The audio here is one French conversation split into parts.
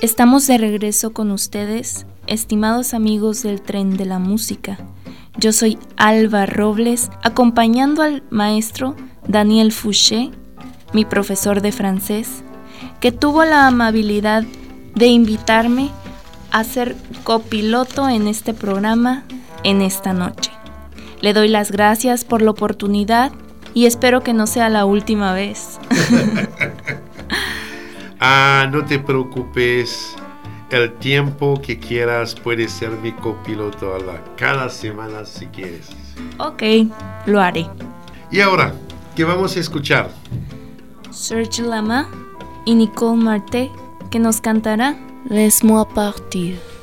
Estamos de regreso con ustedes, estimados amigos del tren de la música. Yo soy Alba Robles, acompañando al maestro Daniel Fouché, mi profesor de francés, que tuvo la amabilidad de invitarme a ser copiloto en este programa en esta noche. Le doy las gracias por la oportunidad y espero que no sea la última vez. ah, no te preocupes. El tiempo que quieras puedes ser mi copiloto a la, cada semana si quieres. Ok, lo haré. Y ahora, ¿qué vamos a escuchar? Serge Lama y Nicole Marté, que nos cantará Laisse-moi partir.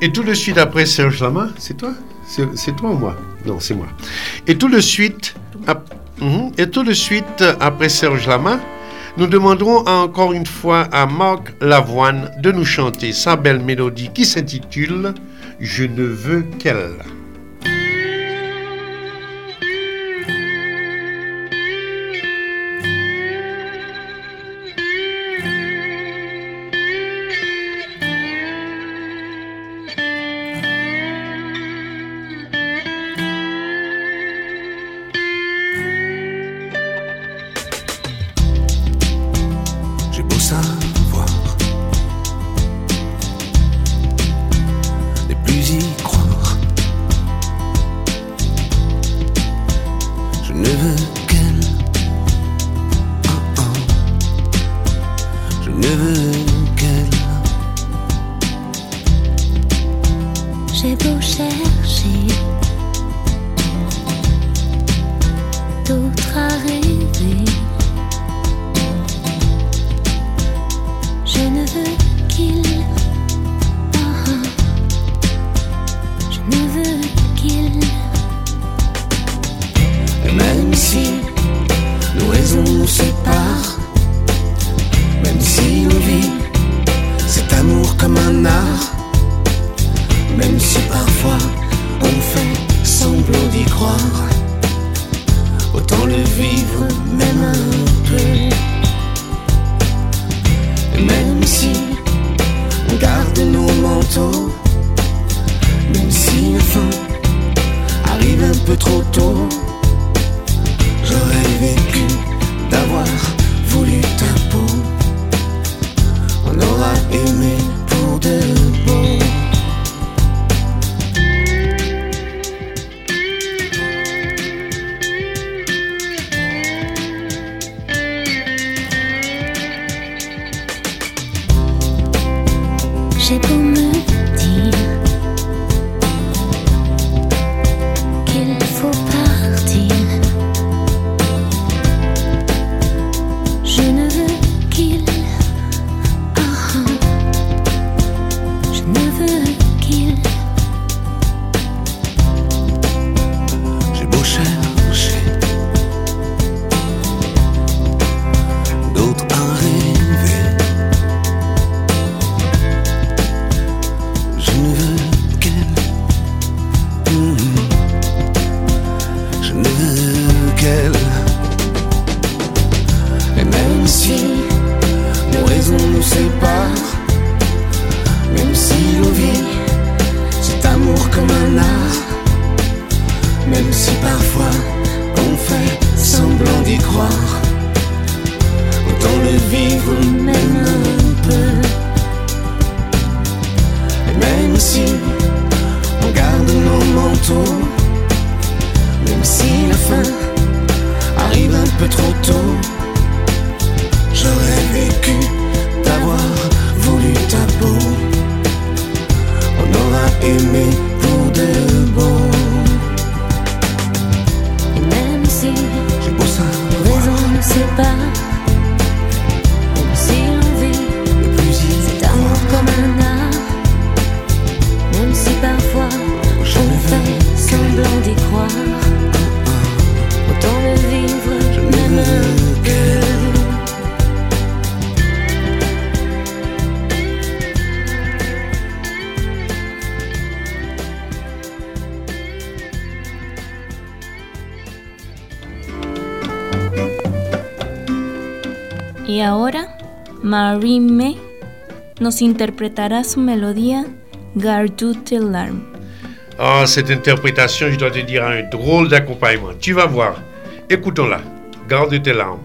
Et tout de suite après Serge Lama, c'est toi? C'est toi ou moi? Non, c'est moi. Et tout de suite, mhm. et tout de suite après Serge Lama, nous demanderons encore une fois à Marc Lavoine de nous chanter sa belle mélodie qui s'intitule Je ne veux qu'elle. Marie nos interpretará su melodía Garde tes larmes. Ah, cette interprétation, je dois te dire, un drôle d'accompagnement. Tu vas voir. Écoutons-la. Garde tes larmes.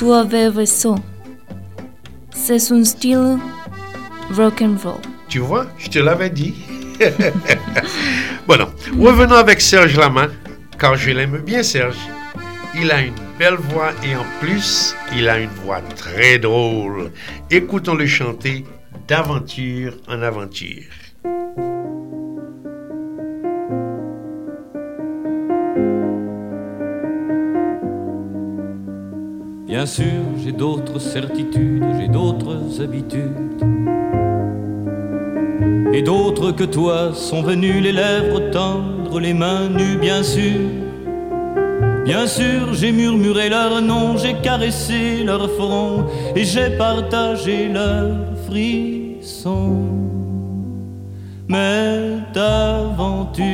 Tu avais ça. C'est un style rock. Tu vois, je te l'avais dit. bon, revenons avec Serge Lama, car je l'aime bien, Serge. Il a une belle voix et en plus, il a une voix très drôle. Écoutons-le chanter d'aventure en aventure. Bien sûr, j'ai d'autres certitudes, j'ai d'autres habitudes. Et d'autres que toi sont venus les lèvres tendres, les mains nues, bien sûr. Bien sûr, j'ai murmuré leur nom, j'ai caressé leur front et j'ai partagé leurs frissons. Mais d'aventure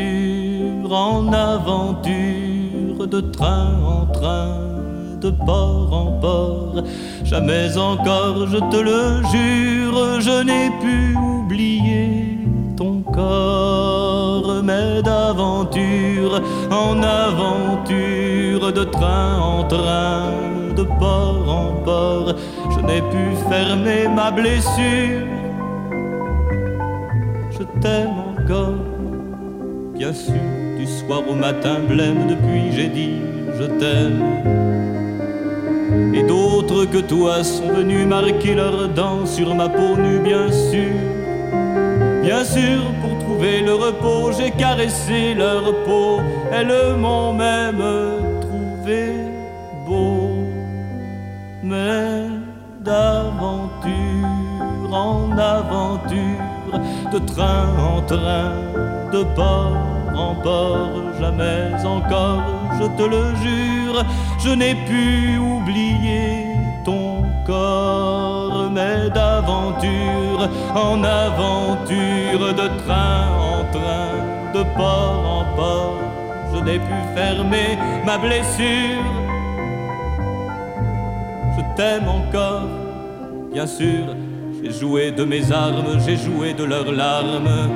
en aventure, de train en train, de port en port. Jamais encore, je te le jure, je n'ai pu oublier ton corps. Mais d'aventure en aventure, de train en train, de port en port, je n'ai pu fermer ma blessure. Je t'aime encore, bien sûr, du soir au matin blême depuis j'ai dit je t'aime. Et d'autres que toi sont venus marquer leurs dents sur ma peau nue, bien sûr. Bien sûr, pour trouver le repos, j'ai caressé leur peau. Elles m'ont même trouvé beau. Mais d'aventure en aventure, de train en train, de port en port, jamais encore, je te le jure, je n'ai pu oublier ton corps, mais d'aventure en aventure, de train en train, de port en port, je n'ai pu fermer ma blessure. Je t'aime encore, bien sûr, j'ai joué de mes armes, j'ai joué de leurs larmes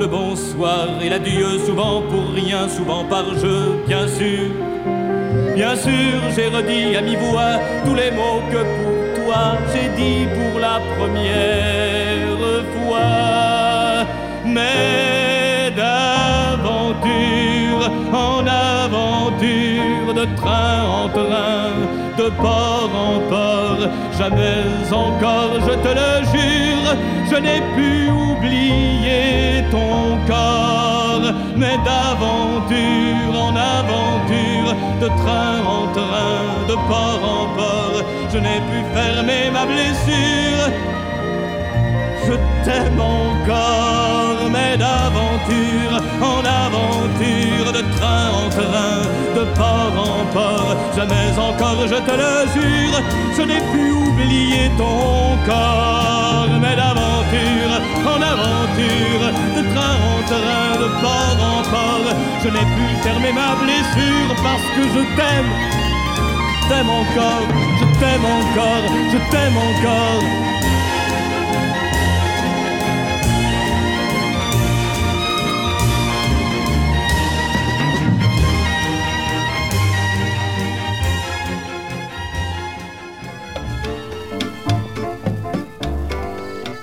le bonsoir et l'adieu, souvent pour rien, souvent par jeu, bien sûr. Bien sûr, j'ai redit à mi-voix tous les mots que pour toi j'ai dit pour la première fois. Mais d'aventure en aventure, de train en train, de port en port, jamais encore, je te le jure, je n'ai pu oublier ton corps, mais d'aventure en aventure, de train en train, de port en port, je n'ai pu fermer ma blessure. T'aime encore, mais d'aventure en aventure, de train en train, de port en port, jamais encore, je te le jure, je n'ai pu oublier ton corps, mais d'aventure en aventure, de train en train, de port en port, je n'ai pu fermer ma blessure parce que je t'aime. T'aime encore, je t'aime encore, je t'aime encore.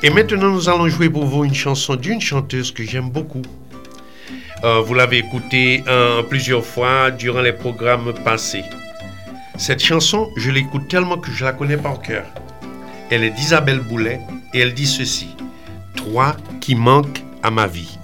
Et maintenant, nous allons jouer pour vous une chanson d'une chanteuse que j'aime beaucoup. Euh, vous l'avez écoutée euh, plusieurs fois durant les programmes passés. Cette chanson, je l'écoute tellement que je la connais par cœur. Elle est d'Isabelle Boulet et elle dit ceci. Toi qui manques à ma vie.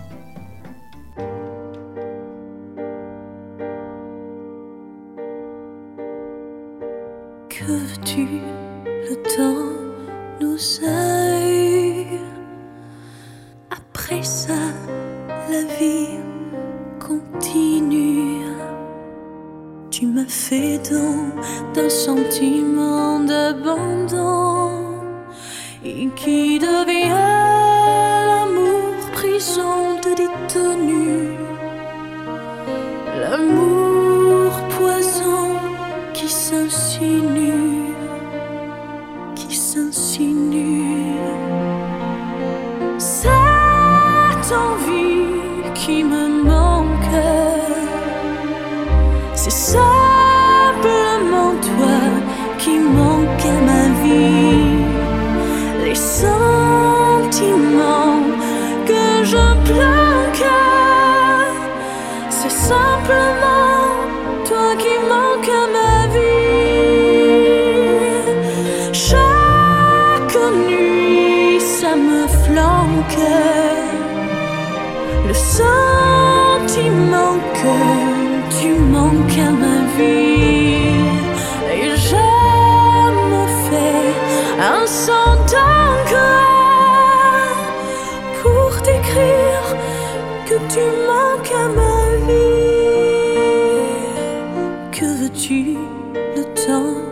D'un sentiment d'abandon et qui devient l'amour prison de détenu. L'amour poison qui s'insinue, qui s'insinue. Cette envie qui me manque, c'est simplement Que veux-tu, le temps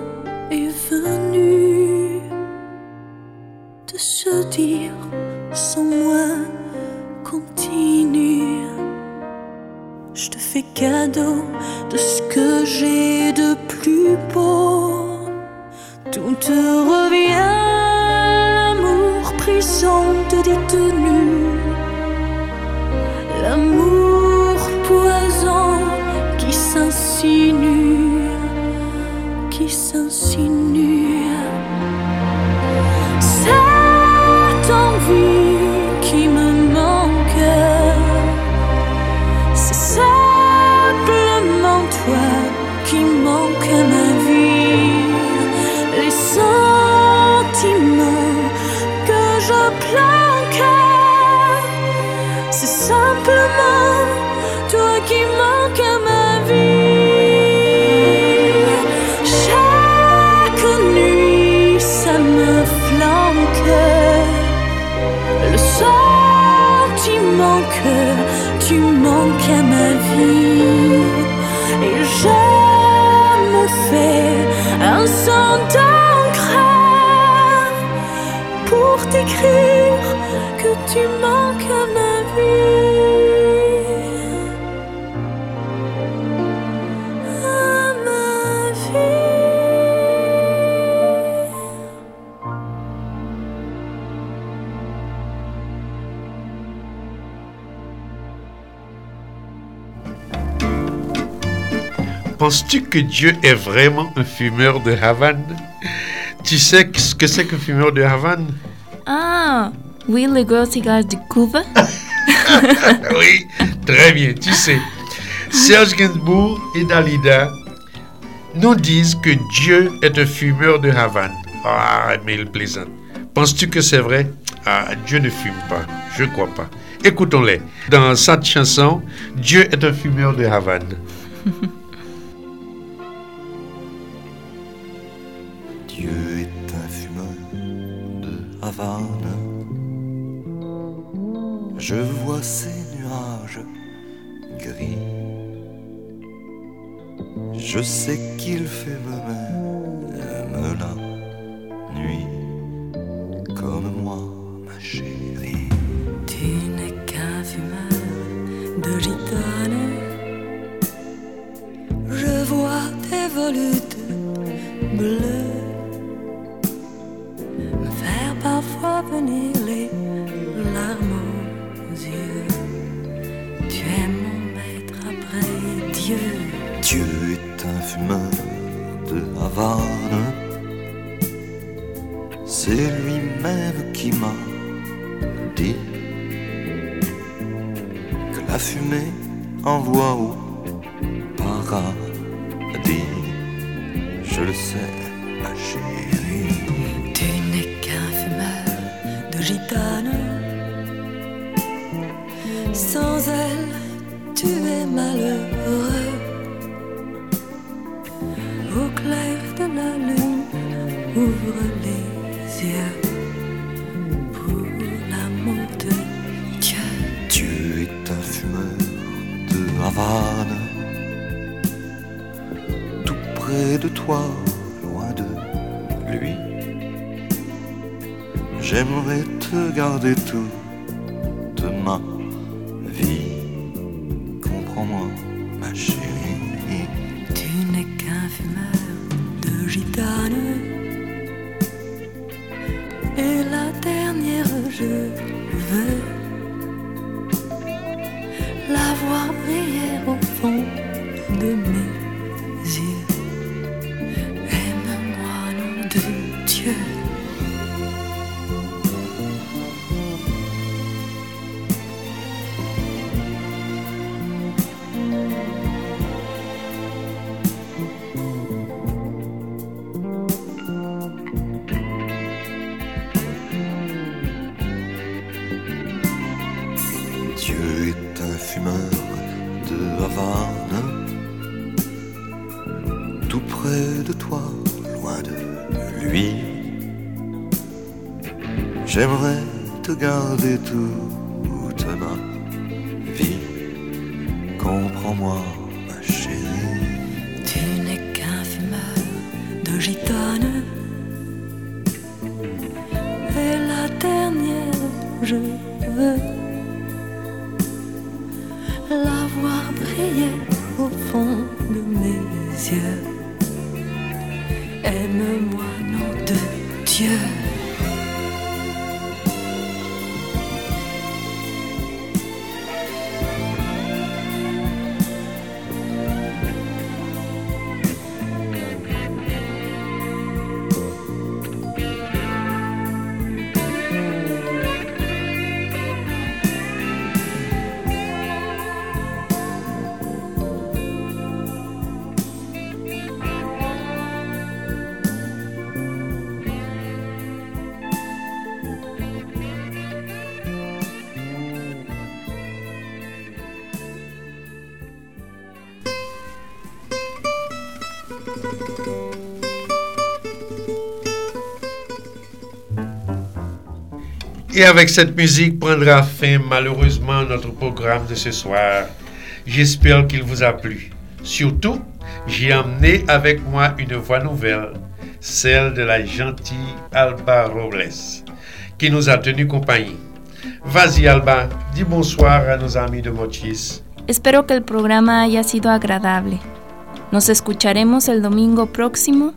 Penses-tu que Dieu est vraiment un fumeur de Havane? Tu sais ce que c'est qu'un fumeur de Havane? Ah, oui, le gros cigare de Cuba. Oui, très bien, tu sais. Serge Gainsbourg et Dalida nous disent que Dieu est un fumeur de Havane. Ah, mais il plaisante. Penses-tu que c'est vrai? Ah, Dieu ne fume pas. Je crois pas. Écoutons-les. Dans cette chanson, Dieu est un fumeur de Havane. Dieu est un fumeur de Havane. Je vois ces nuages gris. Je sais qu'il fait même la nuit comme moi, ma chérie. Tu n'es qu'un fumeur de gitane. Je vois tes volutes C'est lui-même qui m'a dit que la fumée envoie au paradis. Je le sais, ma chérie. Tu n'es qu'un fumeur de gitane. Sans elle, tu es malheureux. Pour l'amour de Dieu. Dieu est un fumeur de Havane. Tout près de toi, loin de lui. J'aimerais te garder toute je veux Comprends-moi, ma chérie. Tu n'es qu'un fumeur de gitane. Et la dernière, je veux la voir briller au fond de mes yeux. Aime-moi, nom de Dieu. Et avec cette musique prendra fin malheureusement notre programme de ce soir. J'espère qu'il vous a plu. Surtout, j'ai emmené avec moi une voix nouvelle, celle de la gentille Alba Robles, qui nous a tenu compagnie. Vas-y Alba, dis bonsoir a nos amis de Mochis. Espero que el programa haya sido agradable. Nos escucharemos el domingo próximo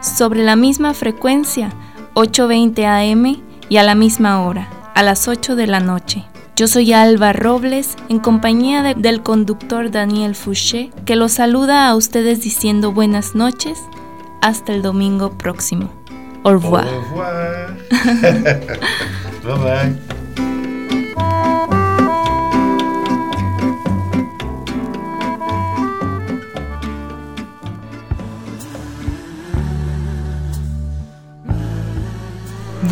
sobre la misma frecuencia, 8.20 am y a la misma hora, a las 8 de la noche. Yo soy Alba Robles, en compañía de- del conductor Daniel Fouché, que los saluda a ustedes diciendo buenas noches. Hasta el domingo próximo. Au revoir. Au revoir. bye bye.